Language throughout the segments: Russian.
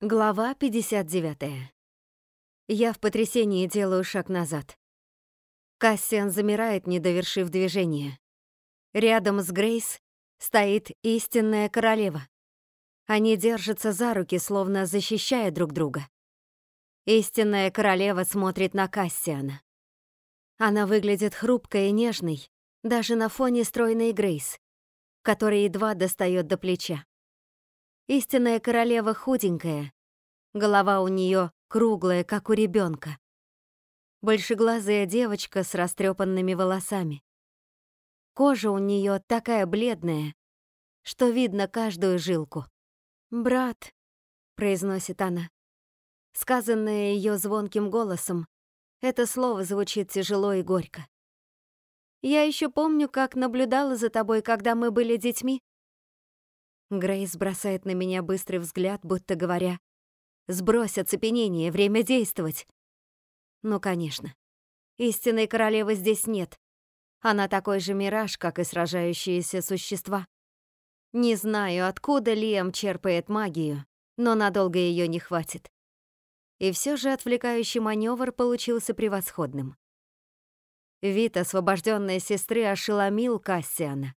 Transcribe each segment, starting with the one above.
Глава 59. Я в потрясении делаю шаг назад. Кассиан замирает, не довершив движение. Рядом с Грейс стоит истинная королева. Они держатся за руки, словно защищая друг друга. Истинная королева смотрит на Кассиана. Она выглядит хрупкой и нежной, даже на фоне стройной Грейс, которая едва достает до плеча. Истинная королева худенькая, голова у нее круглая, как у ребенка. Большеглазая девочка с растрепанными волосами. Кожа у нее такая бледная, что видно каждую жилку. «Брат», — произносит она. Сказанное ее звонким голосом, это слово звучит тяжело и горько. «Я еще помню, как наблюдала за тобой, когда мы были детьми. Грейс бросает на меня быстрый взгляд, будто говоря, «Сбрось оцепенение, время действовать!» Ну, конечно. Истинной королевы здесь нет. Она такой же мираж, как и сражающиеся существа. Не знаю, откуда Лиам черпает магию, но надолго ее не хватит. И все же отвлекающий маневр получился превосходным. Вид освобожденной сестры ошеломил Кассиана.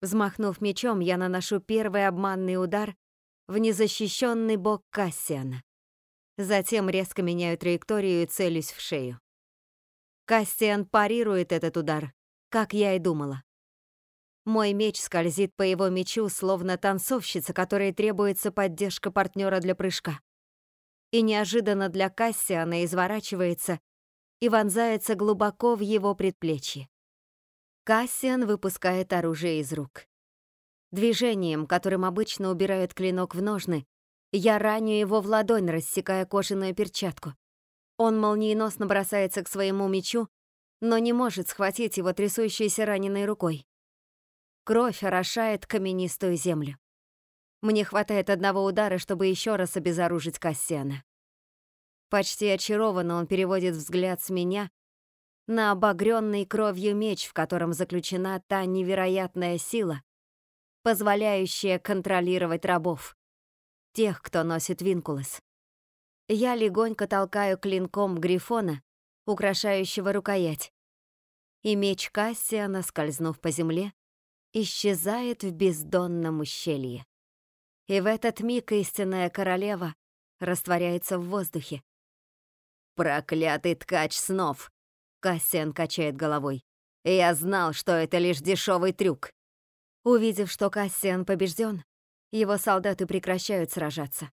Взмахнув мечом, я наношу первый обманный удар в незащищенный бок Кассиана. Затем резко меняю траекторию и целюсь в шею. Кассиан парирует этот удар, как я и думала. Мой меч скользит по его мечу, словно танцовщица, которой требуется поддержка партнера для прыжка. И неожиданно для Кассиана изворачивается и вонзается глубоко в его предплечье. Кассиан выпускает оружие из рук. Движением, которым обычно убирают клинок в ножны, я раню его в ладонь, рассекая кожаную перчатку. Он молниеносно бросается к своему мечу, но не может схватить его трясущейся раненой рукой. Кровь орошает каменистую землю. Мне хватает одного удара, чтобы еще раз обезоружить Кассиана. Почти очарованно он переводит взгляд с меня на обогренный кровью меч, в котором заключена та невероятная сила, позволяющая контролировать рабов, тех, кто носит винкулос. Я легонько толкаю клинком грифона, украшающего рукоять, и меч Кассиана, скользнув по земле, исчезает в бездонном ущелье. И в этот миг истинная королева растворяется в воздухе. «Проклятый ткач снов!» Кассиан качает головой. «Я знал, что это лишь дешевый трюк». Увидев, что Кассиан побежден, его солдаты прекращают сражаться.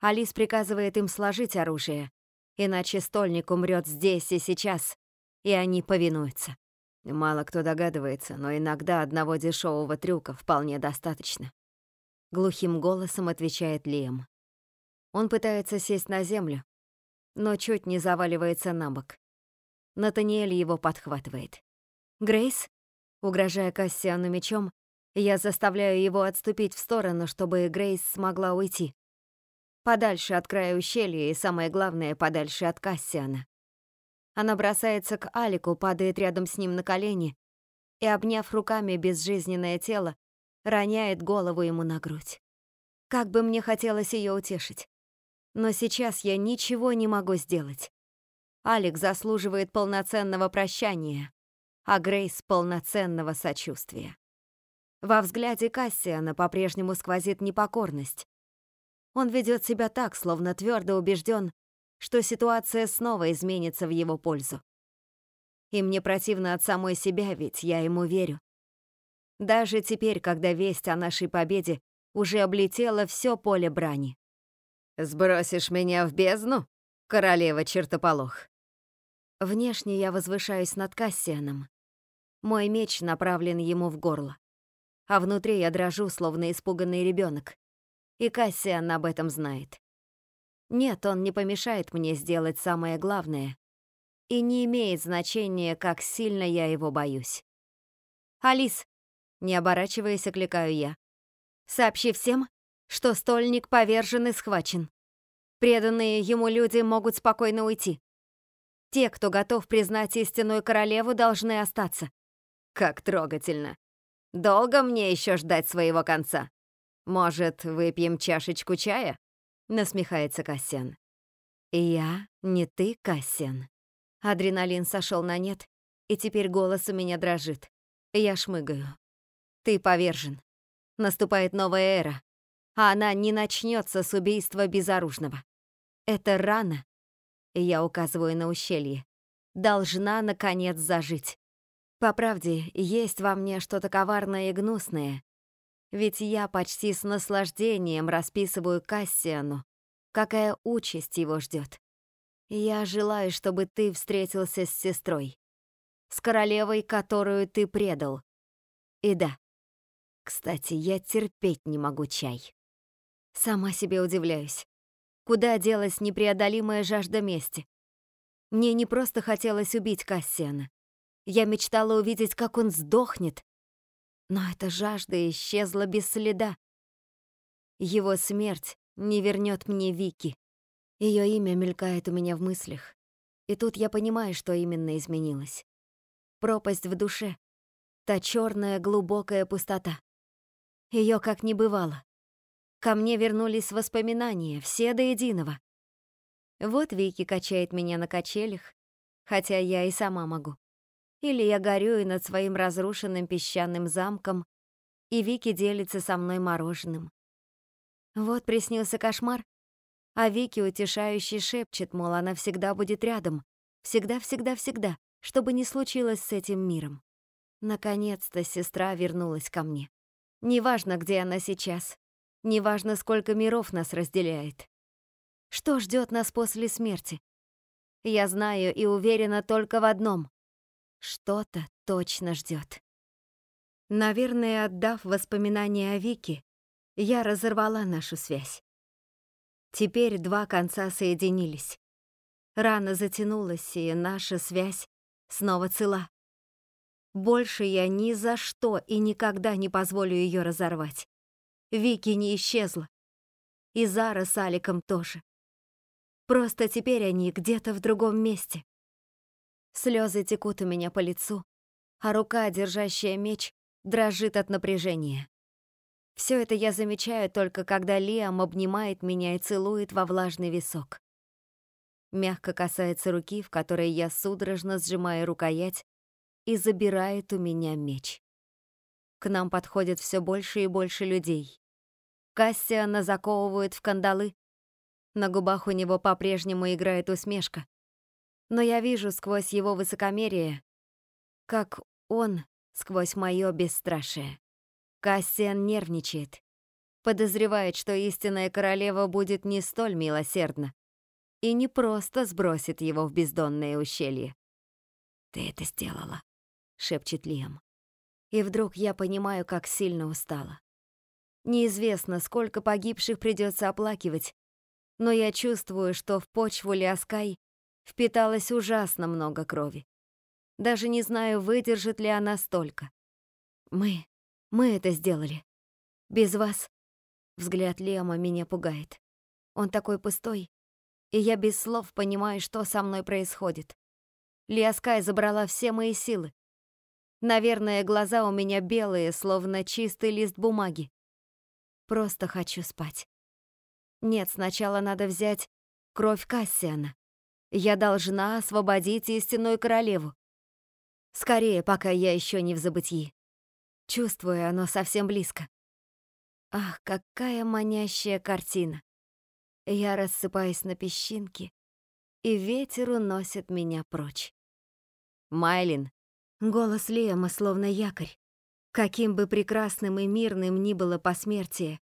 Алис приказывает им сложить оружие, иначе стольник умрет здесь и сейчас, и они повинуются. Мало кто догадывается, но иногда одного дешевого трюка вполне достаточно. Глухим голосом отвечает Лиам. Он пытается сесть на землю, но чуть не заваливается на бок. Натаниэль его подхватывает. «Грейс?» Угрожая Кассиану мечом, я заставляю его отступить в сторону, чтобы Грейс смогла уйти. Подальше от края ущелья и, самое главное, подальше от Кассиана. Она бросается к Алику, падает рядом с ним на колени и, обняв руками безжизненное тело, роняет голову ему на грудь. Как бы мне хотелось ее утешить. Но сейчас я ничего не могу сделать. Алик заслуживает полноценного прощания, а Грейс — полноценного сочувствия. Во взгляде Кассиана по-прежнему сквозит непокорность. Он ведет себя так, словно твердо убежден, что ситуация снова изменится в его пользу. И мне противно от самой себя, ведь я ему верю. Даже теперь, когда весть о нашей победе уже облетела все поле брани. «Сбросишь меня в бездну, королева чертополох?» Внешне я возвышаюсь над Кассианом. Мой меч направлен ему в горло. А внутри я дрожу, словно испуганный ребенок. И Кассиан об этом знает. Нет, он не помешает мне сделать самое главное. И не имеет значения, как сильно я его боюсь. «Алис!» — не оборачиваясь, окликаю я. «Сообщи всем, что стольник повержен и схвачен. Преданные ему люди могут спокойно уйти. Те, кто готов признать истинную королеву, должны остаться. Как трогательно. Долго мне еще ждать своего конца? Может, выпьем чашечку чая? насмехается Кассиан. Я не ты, Кассиан. Адреналин сошел на нет, и теперь голос у меня дрожит. Я шмыгаю. Ты повержен. Наступает новая эра, а она не начнется с убийства безоружного. Это рана, я указываю на ущелье, должна, наконец, зажить. По правде, есть во мне что-то коварное и гнусное, ведь я почти с наслаждением расписываю Кассиану, какая участь его ждет. Я желаю, чтобы ты встретился с сестрой, с королевой, которую ты предал. И да, кстати, я терпеть не могу чай. Сама себе удивляюсь. Куда делась непреодолимая жажда мести? Мне не просто хотелось убить Кассиана. Я мечтала увидеть, как он сдохнет. Но эта жажда исчезла без следа. Его смерть не вернет мне Вики. Ее имя мелькает у меня в мыслях. И тут я понимаю, что именно изменилось. Пропасть в душе. Та черная глубокая пустота. Ее как не бывало. Ко мне вернулись воспоминания, все до единого. Вот Вики качает меня на качелях, хотя я и сама могу. Или я горюю над своим разрушенным песчаным замком, и Вики делится со мной мороженым. Вот приснился кошмар, а Вики утешающе шепчет, мол, она всегда будет рядом, всегда-всегда-всегда, что бы ни случилось с этим миром. Наконец-то сестра вернулась ко мне. Неважно, где она сейчас, Неважно, сколько миров нас разделяет. Что ждет нас после смерти? Я знаю и уверена только в одном. Что-то точно ждет. Наверное, отдав воспоминания о Вике, я разорвала нашу связь. Теперь два конца соединились. Рана затянулась, и наша связь снова цела. Больше я ни за что и никогда не позволю ее разорвать. Вики не исчезла. И Зара с Аликом тоже. Просто теперь они где-то в другом месте. Слезы текут у меня по лицу, а рука, держащая меч, дрожит от напряжения. Все это я замечаю только когда Лиам обнимает меня и целует во влажный висок. Мягко касается руки, в которой я судорожно сжимаю рукоять, и забирает у меня меч. К нам подходит все больше и больше людей. Кассиана заковывают в кандалы. На губах у него по-прежнему играет усмешка. Но я вижу сквозь его высокомерие, как он сквозь мое бесстрашие. Кассиан нервничает. Подозревает, что истинная королева будет не столь милосердна и не просто сбросит его в бездонное ущелье. «Ты это сделала», — шепчет Лиам. И вдруг я понимаю, как сильно устала. Неизвестно, сколько погибших придется оплакивать, но я чувствую, что в почву Лиаскай впиталось ужасно много крови. Даже не знаю, выдержит ли она столько. Мы, мы это сделали. Без вас. Взгляд Лема меня пугает. Он такой пустой, и я без слов понимаю, что со мной происходит. Лиаскай забрала все мои силы. Наверное, глаза у меня белые, словно чистый лист бумаги. Просто хочу спать. Нет, сначала надо взять кровь Кассиана. Я должна освободить истинную королеву. Скорее, пока я еще не в забытии. Чувствую, оно совсем близко. Ах, какая манящая картина. Я рассыпаюсь на песчинки, и ветер уносит меня прочь. Майлин. Голос Лема словно якорь. Каким бы прекрасным и мирным ни было посмертие,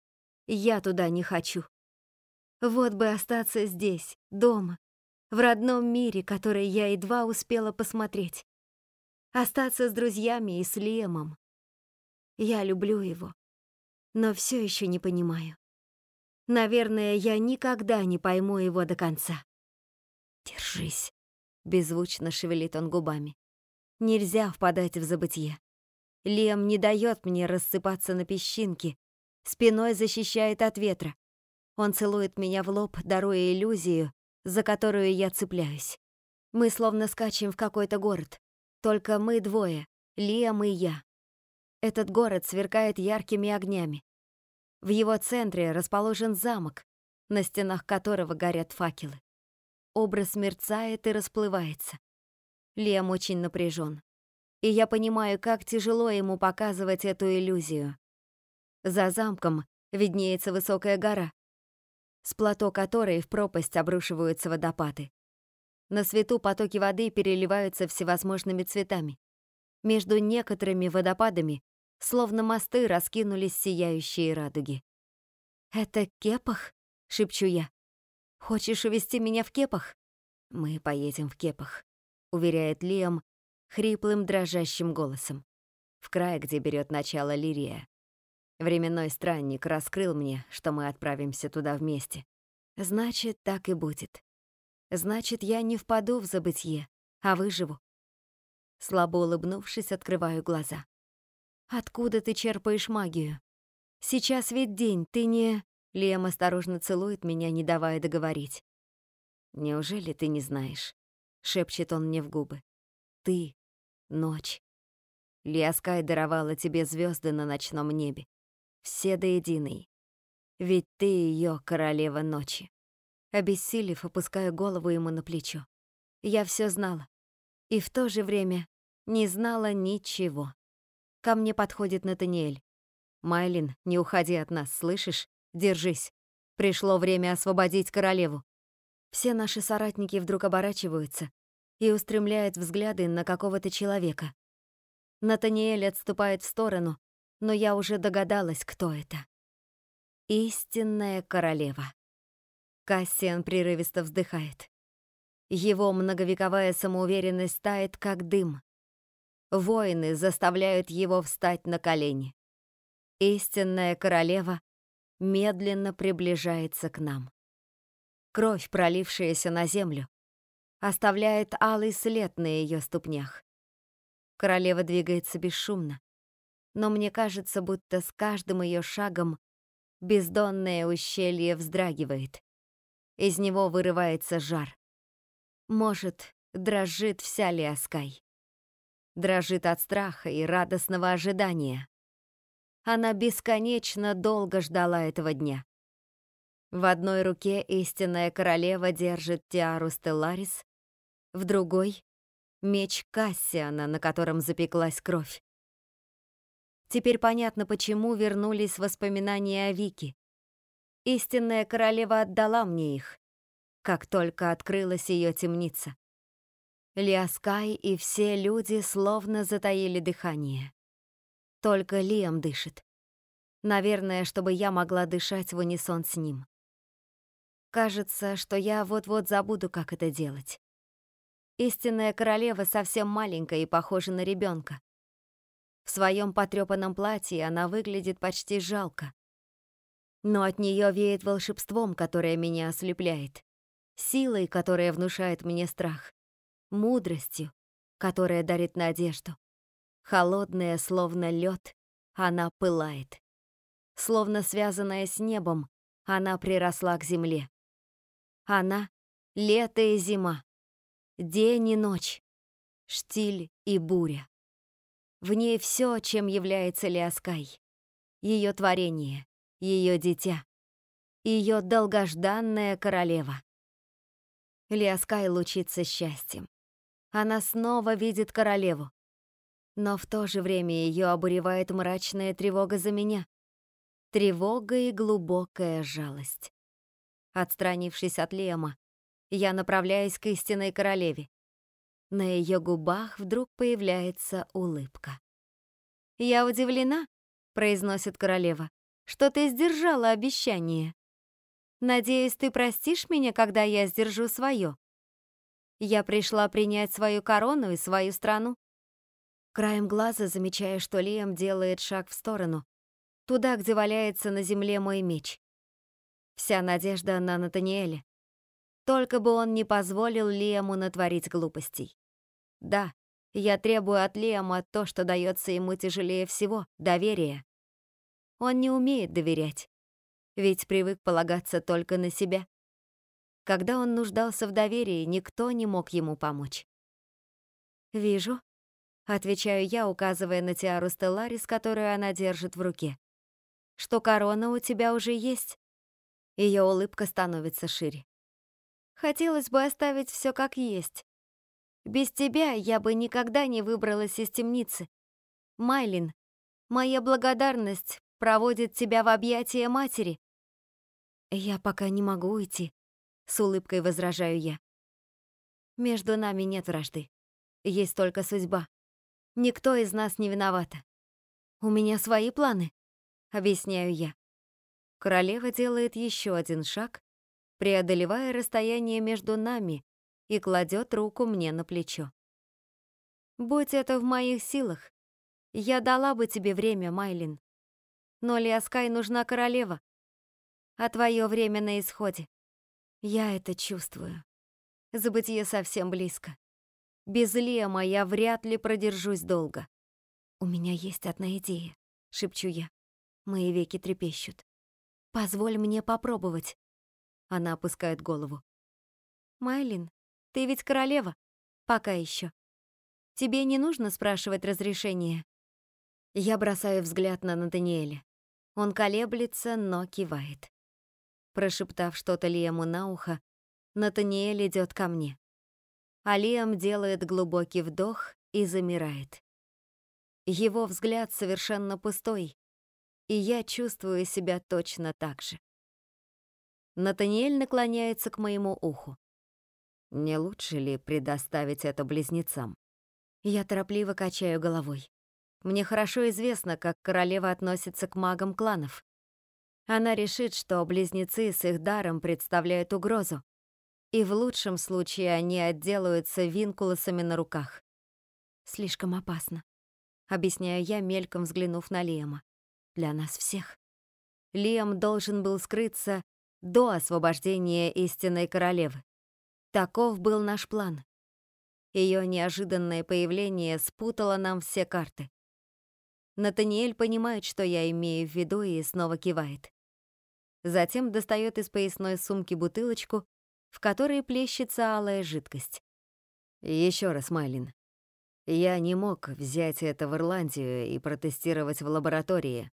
я туда не хочу. Вот бы остаться здесь, дома, в родном мире, который я едва успела посмотреть. Остаться с друзьями и с Лемом. Я люблю его, но все еще не понимаю. Наверное, я никогда не пойму его до конца. «Держись», — беззвучно шевелит он губами. «Нельзя впадать в забытье. Лем не дает мне рассыпаться на песчинки, спиной защищает от ветра. Он целует меня в лоб, даруя иллюзию, за которую я цепляюсь. Мы словно скачем в какой-то город. Только мы двое, Лем и я. Этот город сверкает яркими огнями. В его центре расположен замок, на стенах которого горят факелы. Образ мерцает и расплывается. Лем очень напряжен. И я понимаю, как тяжело ему показывать эту иллюзию. За замком виднеется высокая гора, с плато которой в пропасть обрушиваются водопады. На свету потоки воды переливаются всевозможными цветами. Между некоторыми водопадами, словно мосты, раскинулись сияющие радуги. «Это Кепах?» — шепчу я. «Хочешь увести меня в Кепах?» «Мы поедем в Кепах», — уверяет Лиам хриплым дрожащим голосом. В край, где берет начало Лирия. Временной странник раскрыл мне, что мы отправимся туда вместе. Значит, так и будет. Значит, я не впаду в забытье, а выживу. Слабо улыбнувшись, открываю глаза. Откуда ты черпаешь магию? Сейчас ведь день, ты не... Лем осторожно целует меня, не давая договорить. Неужели ты не знаешь? Шепчет он мне в губы. Ты — ночь. Лиаскай даровала тебе звезды на ночном небе. Все до единой. Ведь ты ее королева ночи. Обессилев, опускаю голову ему на плечо. Я все знала. И в то же время не знала ничего. Ко мне подходит Натаниэль. «Майлин, не уходи от нас, слышишь? Держись. Пришло время освободить королеву». Все наши соратники вдруг оборачиваются и устремляют взгляды на какого-то человека. Натаниэль отступает в сторону, но я уже догадалась, кто это. Истинная королева. Кассиан прерывисто вздыхает. Его многовековая самоуверенность тает, как дым. Воины заставляют его встать на колени. Истинная королева медленно приближается к нам. Кровь, пролившаяся на землю, оставляет алый след на ее ступнях. Королева двигается бесшумно, но мне кажется, будто с каждым ее шагом бездонное ущелье вздрагивает. Из него вырывается жар. Может, дрожит вся Лиаскай. Дрожит от страха и радостного ожидания. Она бесконечно долго ждала этого дня. В одной руке истинная королева держит тиару Стелларис, в другой — меч Кассиана, на котором запеклась кровь. Теперь понятно, почему вернулись воспоминания о Вике. Истинная королева отдала мне их, как только открылась ее темница. Лиаскай и все люди словно затаили дыхание. Только Лиам дышит. Наверное, чтобы я могла дышать в унисон с ним. Кажется, что я вот-вот забуду, как это делать. Истинная королева совсем маленькая и похожа на ребенка. В своем потрепанном платье она выглядит почти жалко но от нее веет волшебством, которое меня ослепляет, силой, которая внушает мне страх, мудростью, которая дарит надежду. Холодная, словно лед, она пылает. Словно связанная с небом, она приросла к земле. Она — лето и зима, день и ночь, штиль и буря. В ней все, чем является Лиаскай, ее творение, ее дитя, ее долгожданная королева. Лиаскай лучится счастьем. Она снова видит королеву. Но в то же время ее обуревает мрачная тревога за меня. Тревога и глубокая жалость. Отстранившись от Лема, я направляюсь к истинной королеве. На ее губах вдруг появляется улыбка. «Я удивлена», — произносит королева что ты сдержала обещание. Надеюсь, ты простишь меня, когда я сдержу свое. Я пришла принять свою корону и свою страну. Краем глаза замечая, что Лиам делает шаг в сторону, туда, где валяется на земле мой меч. Вся надежда на Натаниэля. Только бы он не позволил Лиаму натворить глупостей. Да, я требую от Лиама то, что дается ему тяжелее всего — доверие. Он не умеет доверять, ведь привык полагаться только на себя. Когда он нуждался в доверии, никто не мог ему помочь. «Вижу», — отвечаю я, указывая на тиару Стелларис, которую она держит в руке, «что корона у тебя уже есть. Ее улыбка становится шире. Хотелось бы оставить все как есть. Без тебя я бы никогда не выбралась из темницы. Майлин, моя благодарность проводит тебя в объятия матери. Я пока не могу уйти, с улыбкой возражаю я. Между нами нет вражды. Есть только судьба. Никто из нас не виновата. У меня свои планы, объясняю я. Королева делает еще один шаг, преодолевая расстояние между нами и кладет руку мне на плечо. Будь это в моих силах, я дала бы тебе время, Майлин. Но Лиаскай нужна королева, а твое время на исходе. Я это чувствую. Забытие совсем близко. Без Лема я вряд ли продержусь долго. У меня есть одна идея, шепчу я. Мои веки трепещут. Позволь мне попробовать. Она опускает голову. Майлин, ты ведь королева. Пока еще. Тебе не нужно спрашивать разрешения. Я бросаю взгляд на Натаниэля. Он колеблется, но кивает. Прошептав что-то Лиэму на ухо, Натаниэль идет ко мне. А Лиам делает глубокий вдох и замирает. Его взгляд совершенно пустой, и я чувствую себя точно так же. Натаниэль наклоняется к моему уху. Не лучше ли предоставить это близнецам? Я торопливо качаю головой. Мне хорошо известно, как королева относится к магам кланов. Она решит, что близнецы с их даром представляют угрозу, и в лучшем случае они отделаются винкулосами на руках. Слишком опасно, объясняю я, мельком взглянув на Лиама. Для нас всех. Лиам должен был скрыться до освобождения истинной королевы. Таков был наш план. Ее неожиданное появление спутало нам все карты. Натаниэль понимает, что я имею в виду, и снова кивает. Затем достает из поясной сумки бутылочку, в которой плещется алая жидкость. Еще раз, Майлин. Я не мог взять это в Ирландию и протестировать в лаборатории.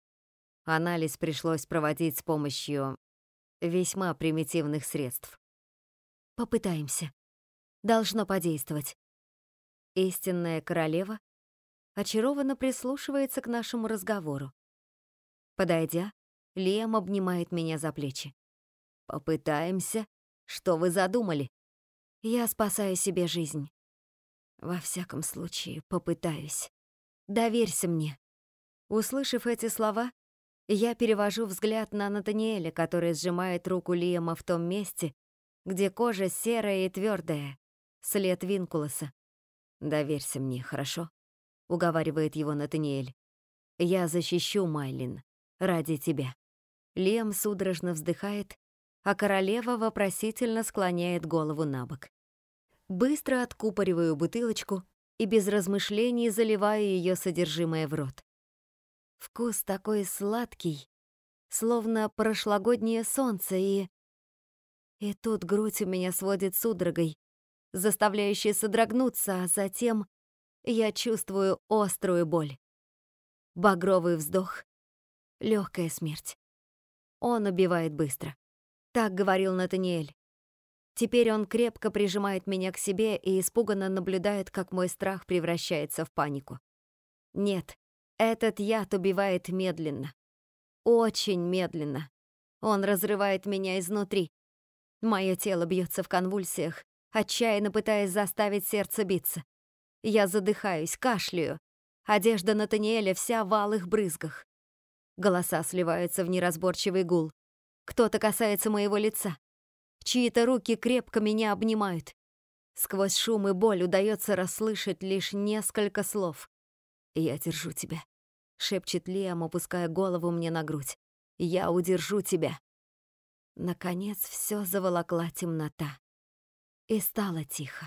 Анализ пришлось проводить с помощью весьма примитивных средств. Попытаемся. Должно подействовать. Истинная королева очарованно прислушивается к нашему разговору. Подойдя, Лиам обнимает меня за плечи. «Попытаемся. Что вы задумали?» «Я спасаю себе жизнь. Во всяком случае, попытаюсь. Доверься мне». Услышав эти слова, я перевожу взгляд на Натаниэля, который сжимает руку Лиама в том месте, где кожа серая и твердая, след Винкулоса. «Доверься мне, хорошо?» — уговаривает его Натаниэль. «Я защищу Майлин. Ради тебя». Лиам судорожно вздыхает, а королева вопросительно склоняет голову на бок. Быстро откупориваю бутылочку и без размышлений заливаю ее содержимое в рот. Вкус такой сладкий, словно прошлогоднее солнце, и... И тут грудь у меня сводит судорогой, заставляющей содрогнуться, а затем я чувствую острую боль. Багровый вздох, легкая смерть. Он убивает быстро. Так говорил Натаниэль. Теперь он крепко прижимает меня к себе и испуганно наблюдает, как мой страх превращается в панику. Нет, этот яд убивает медленно. Очень медленно. Он разрывает меня изнутри. Мое тело бьется в конвульсиях, отчаянно пытаясь заставить сердце биться. Я задыхаюсь, кашляю. Одежда Натаниэля вся в алых брызгах. Голоса сливаются в неразборчивый гул. Кто-то касается моего лица. Чьи-то руки крепко меня обнимают. Сквозь шум и боль удается расслышать лишь несколько слов. «Я держу тебя», — шепчет Лиам, опуская голову мне на грудь. «Я удержу тебя». Наконец все заволокла темнота. И стало тихо.